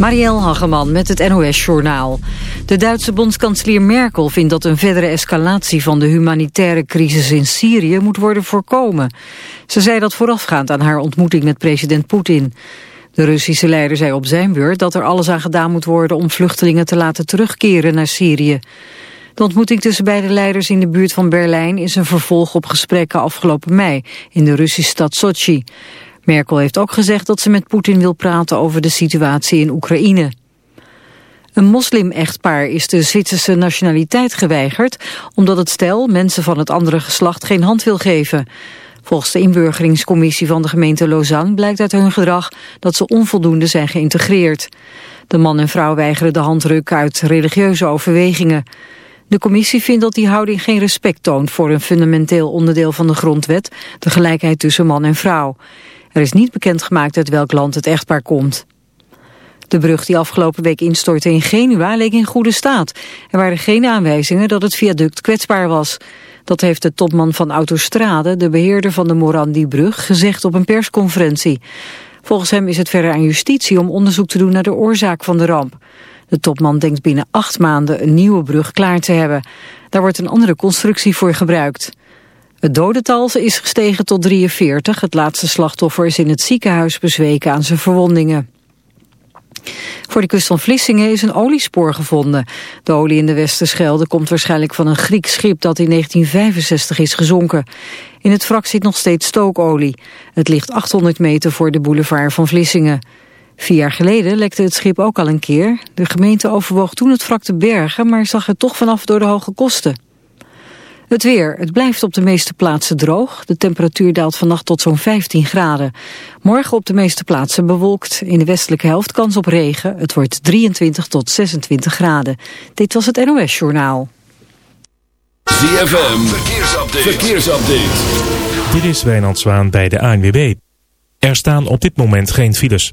Marielle Hageman met het NOS-journaal. De Duitse bondskanselier Merkel vindt dat een verdere escalatie van de humanitaire crisis in Syrië moet worden voorkomen. Ze zei dat voorafgaand aan haar ontmoeting met president Poetin. De Russische leider zei op zijn beurt dat er alles aan gedaan moet worden om vluchtelingen te laten terugkeren naar Syrië. De ontmoeting tussen beide leiders in de buurt van Berlijn is een vervolg op gesprekken afgelopen mei in de Russische stad Sochi. Merkel heeft ook gezegd dat ze met Poetin wil praten over de situatie in Oekraïne. Een moslim-echtpaar is de Zwitserse nationaliteit geweigerd... omdat het stel mensen van het andere geslacht geen hand wil geven. Volgens de inburgeringscommissie van de gemeente Lausanne... blijkt uit hun gedrag dat ze onvoldoende zijn geïntegreerd. De man en vrouw weigeren de handdruk uit religieuze overwegingen. De commissie vindt dat die houding geen respect toont... voor een fundamenteel onderdeel van de grondwet... de gelijkheid tussen man en vrouw. Er is niet bekendgemaakt uit welk land het echtpaar komt. De brug die afgelopen week instortte in Genua leek in goede staat. Er waren geen aanwijzingen dat het viaduct kwetsbaar was. Dat heeft de topman van Autostrade, de beheerder van de Morandi-brug, gezegd op een persconferentie. Volgens hem is het verder aan justitie om onderzoek te doen naar de oorzaak van de ramp. De topman denkt binnen acht maanden een nieuwe brug klaar te hebben. Daar wordt een andere constructie voor gebruikt. Het dodental is gestegen tot 43. Het laatste slachtoffer is in het ziekenhuis bezweken aan zijn verwondingen. Voor de kust van Vlissingen is een oliespoor gevonden. De olie in de Westerschelde komt waarschijnlijk van een Grieks schip dat in 1965 is gezonken. In het wrak zit nog steeds stookolie. Het ligt 800 meter voor de boulevard van Vlissingen. Vier jaar geleden lekte het schip ook al een keer. De gemeente overwoog toen het wrak te bergen, maar zag er toch vanaf door de hoge kosten. Het weer. Het blijft op de meeste plaatsen droog. De temperatuur daalt vannacht tot zo'n 15 graden. Morgen op de meeste plaatsen bewolkt. In de westelijke helft kans op regen. Het wordt 23 tot 26 graden. Dit was het NOS Journaal. ZFM. Verkeersupdate. Verkeersupdate. Dit is Wijnand Zwaan bij de ANWB. Er staan op dit moment geen files.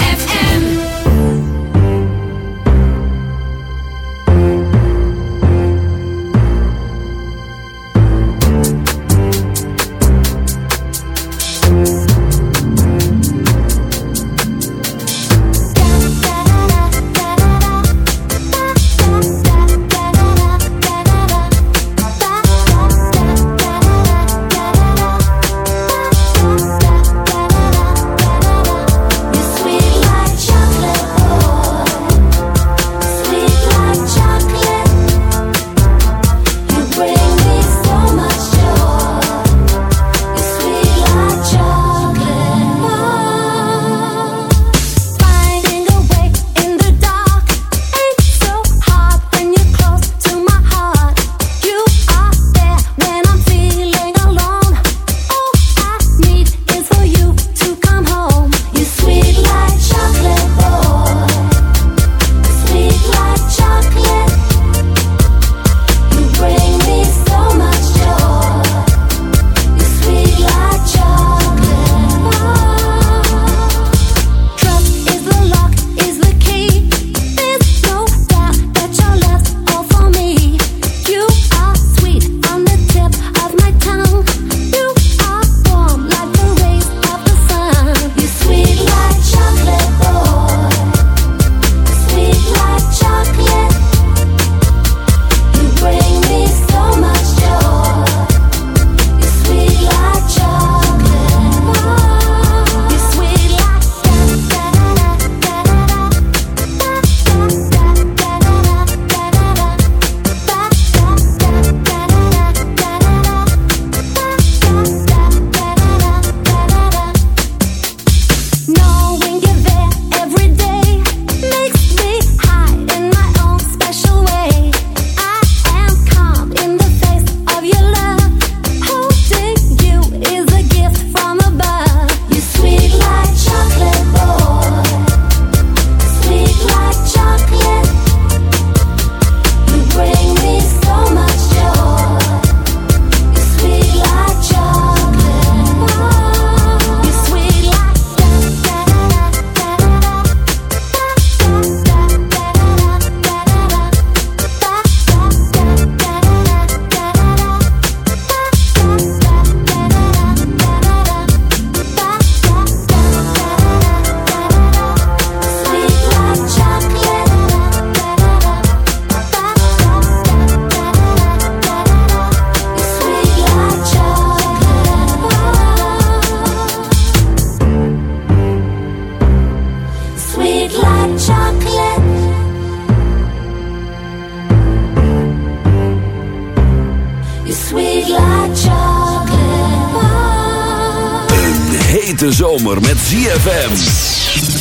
ZFM.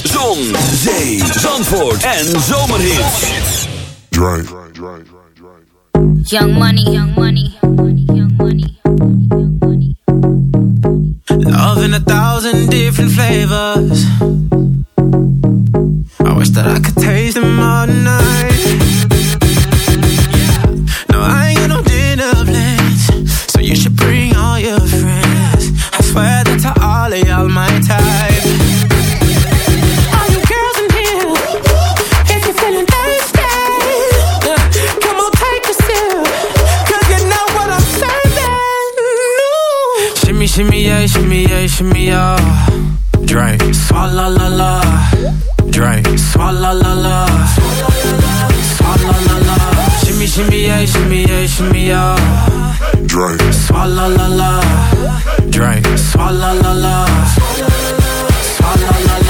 Zon, zee, zandvoort en. Young money, young swalla la la. Drink, swalla la la. Swalla la la. Shimmy, shimmy, yeah, shimmy, yeah, shimmy, yeah. Drink, swalla la la. Drink, swalla la la. Swalla la la.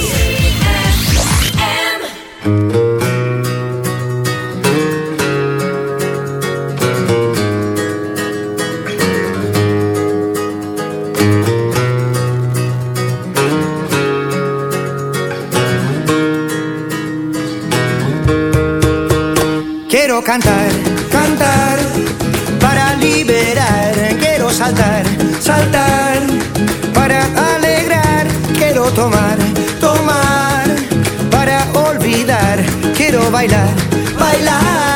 Bailar, bailar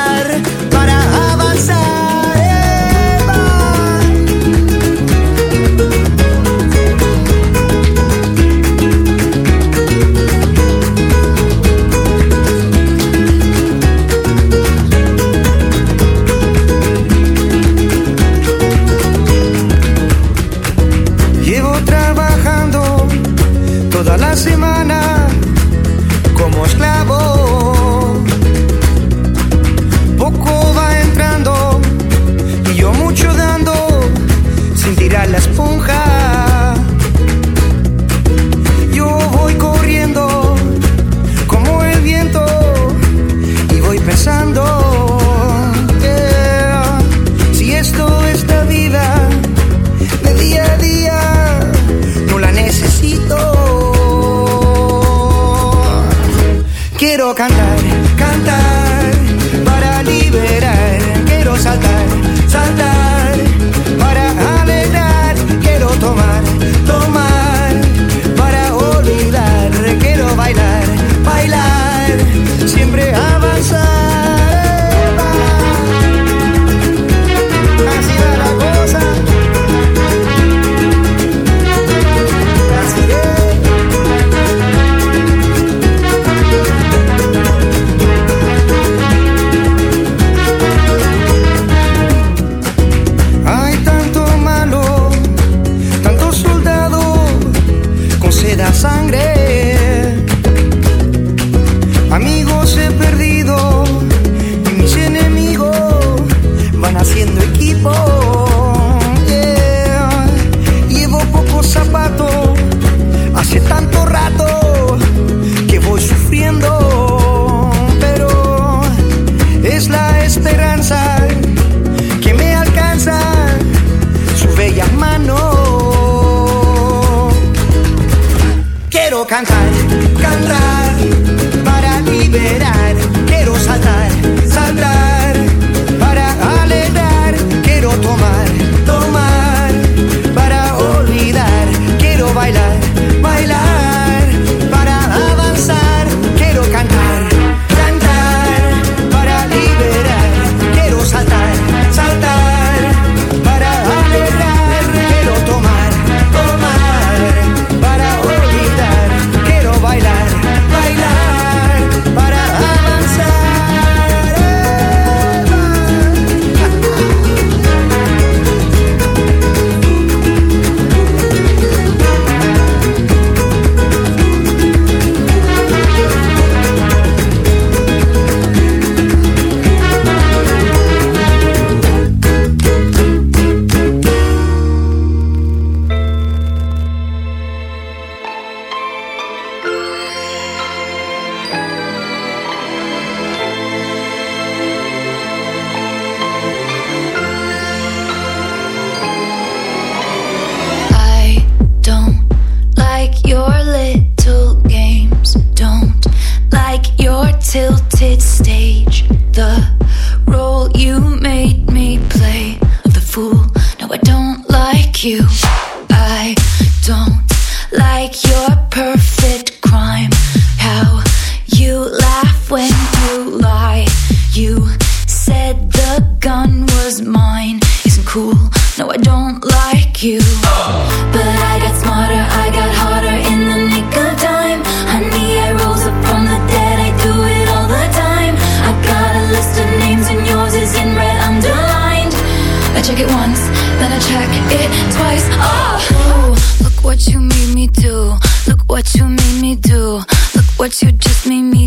laugh when you lie. You said the gun was mine. Isn't cool. No, I don't like you. Uh.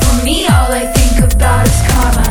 For all I think about is karma.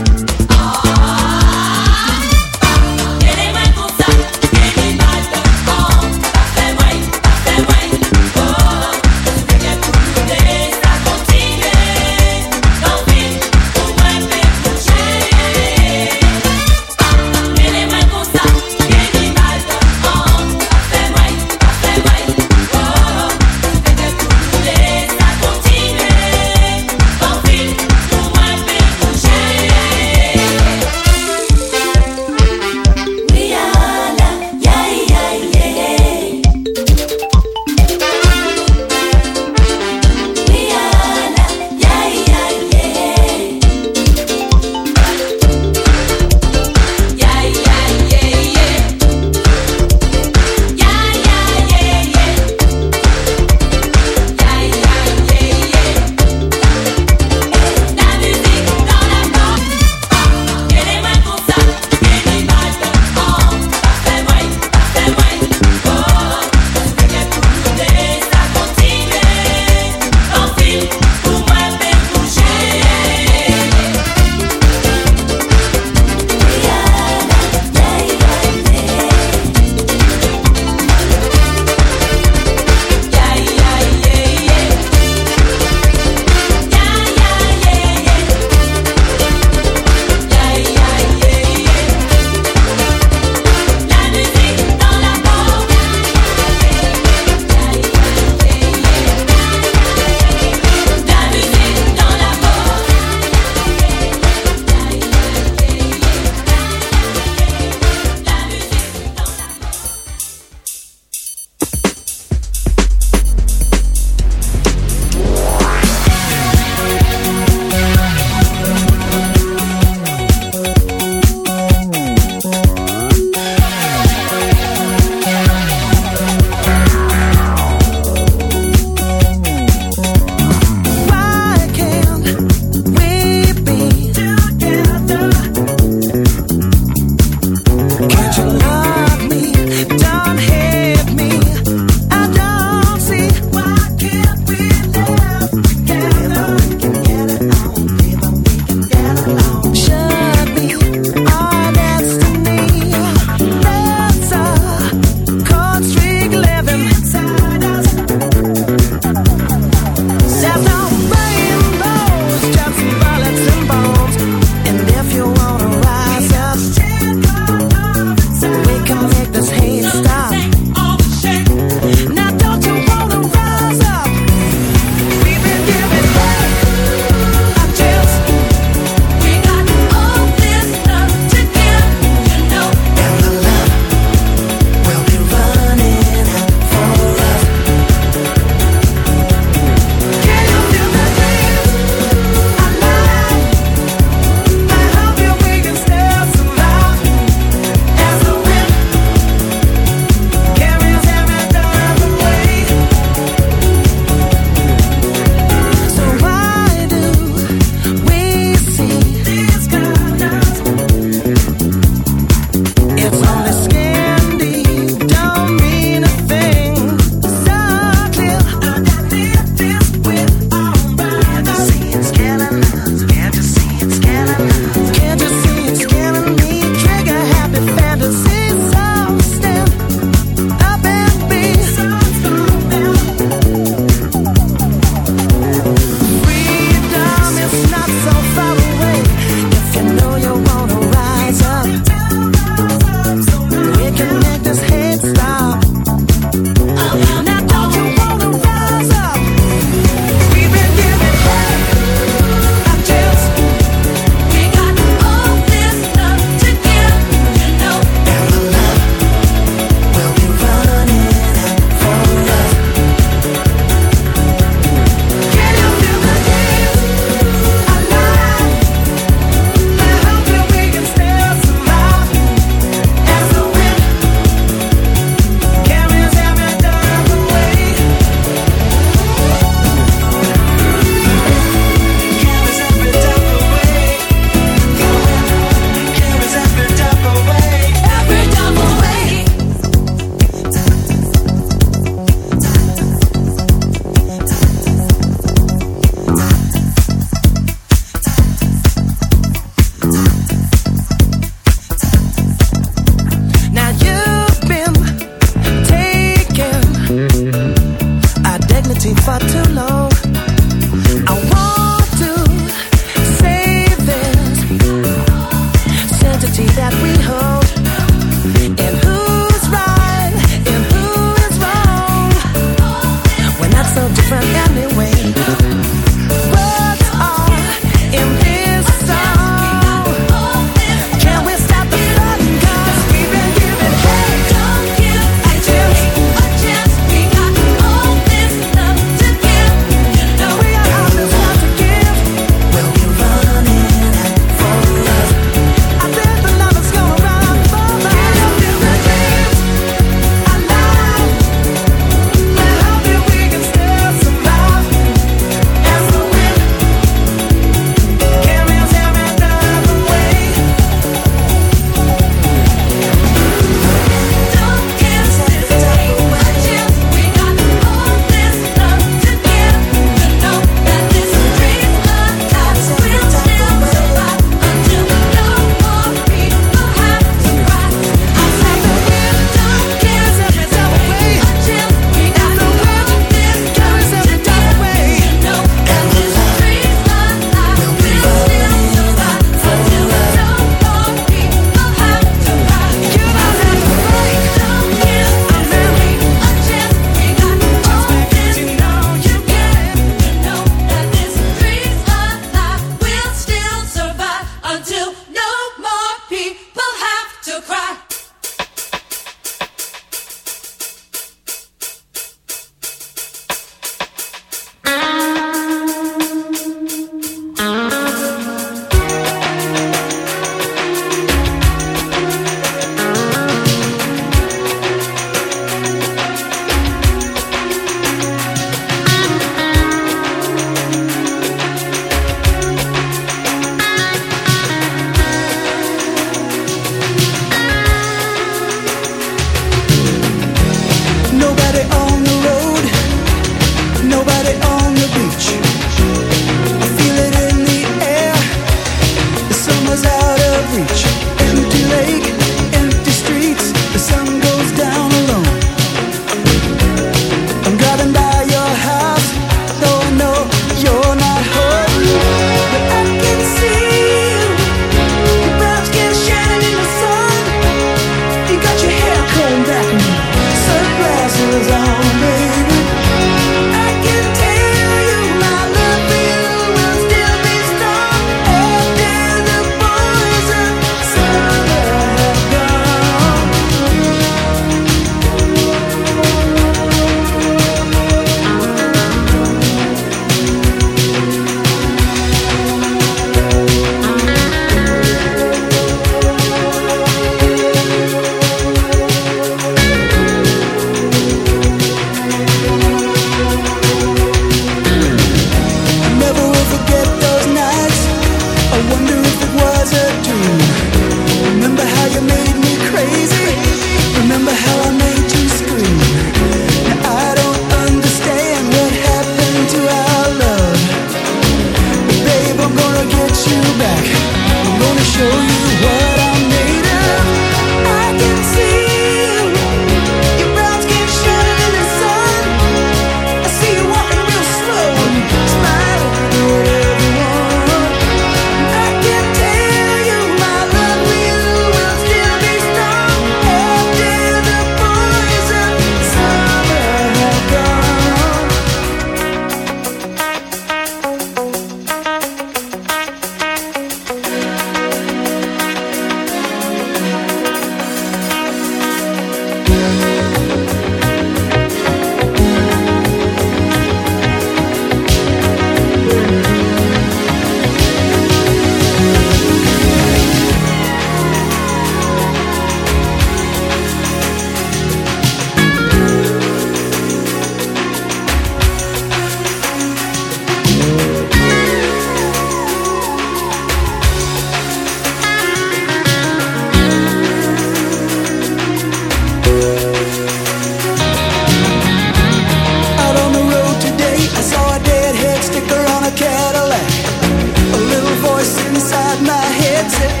got my head set.